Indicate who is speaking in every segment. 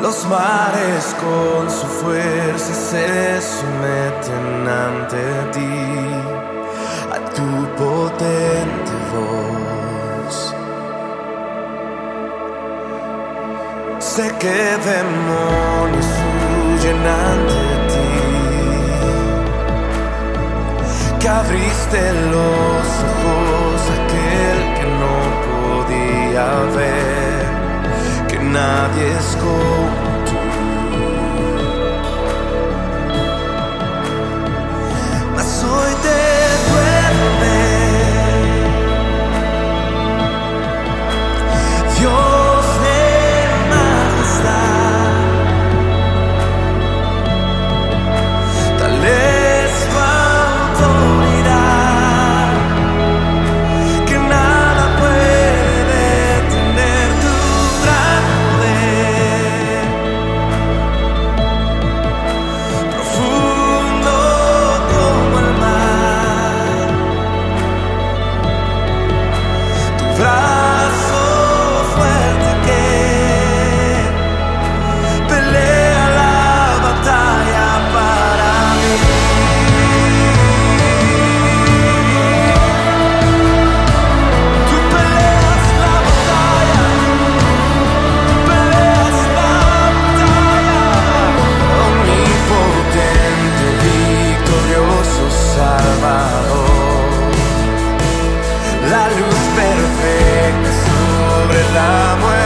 Speaker 1: Los mares con su fuerza se someten ante ti, a tu potente voz. Sé que demonios huyen ante ti, que abriste los ojos a aquel que no podía ver. nadie scopa I'm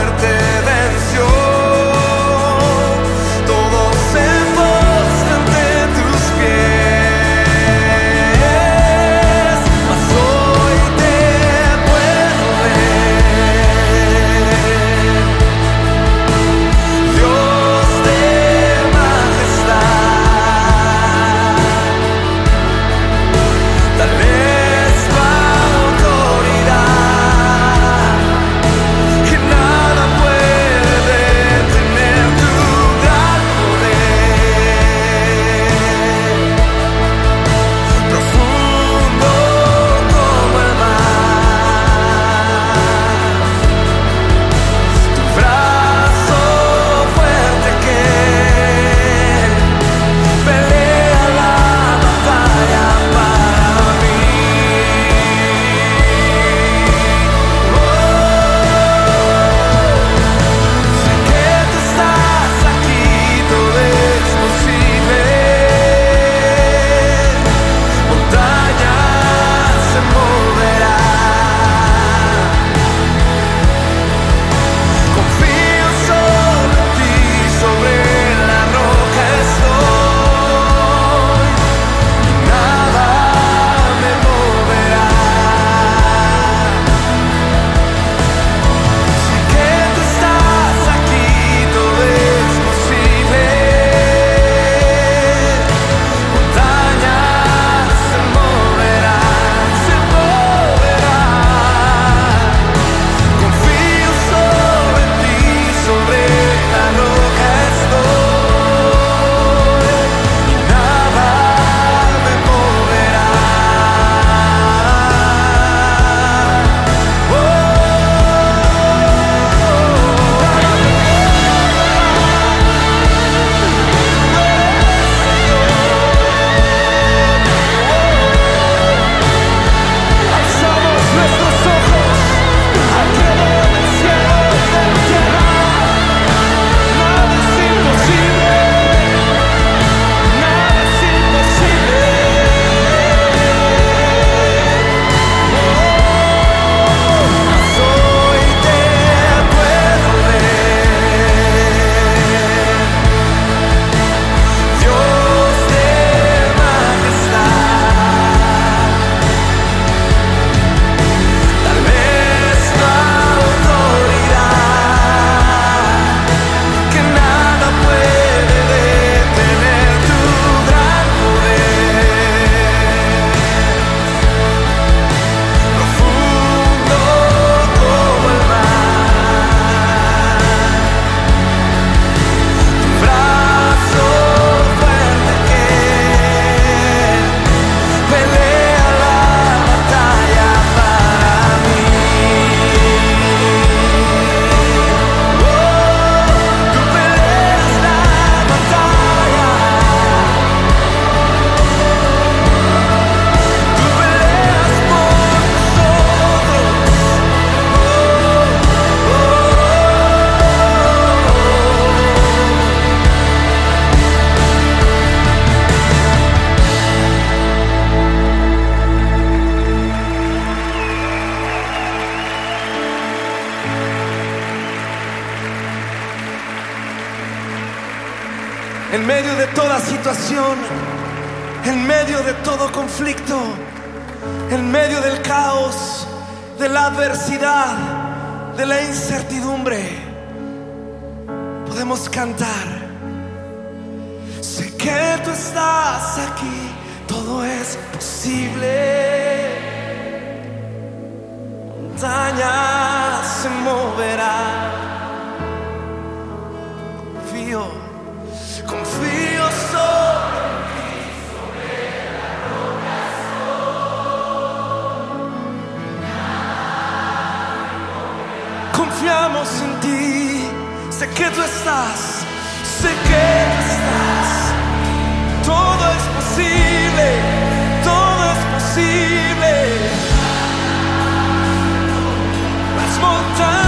Speaker 1: medio de toda situación, en medio de todo conflicto, en medio del caos, de la adversidad, de la incertidumbre, podemos cantar. Sé que tú estás aquí, todo es posible. Confiamos en ti, sé que tú estás, sé que tú estás. Todo es posible, todo es posible. Las montañas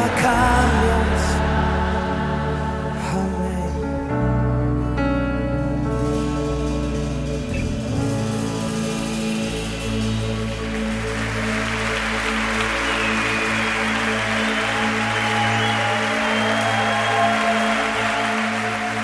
Speaker 1: Kaka.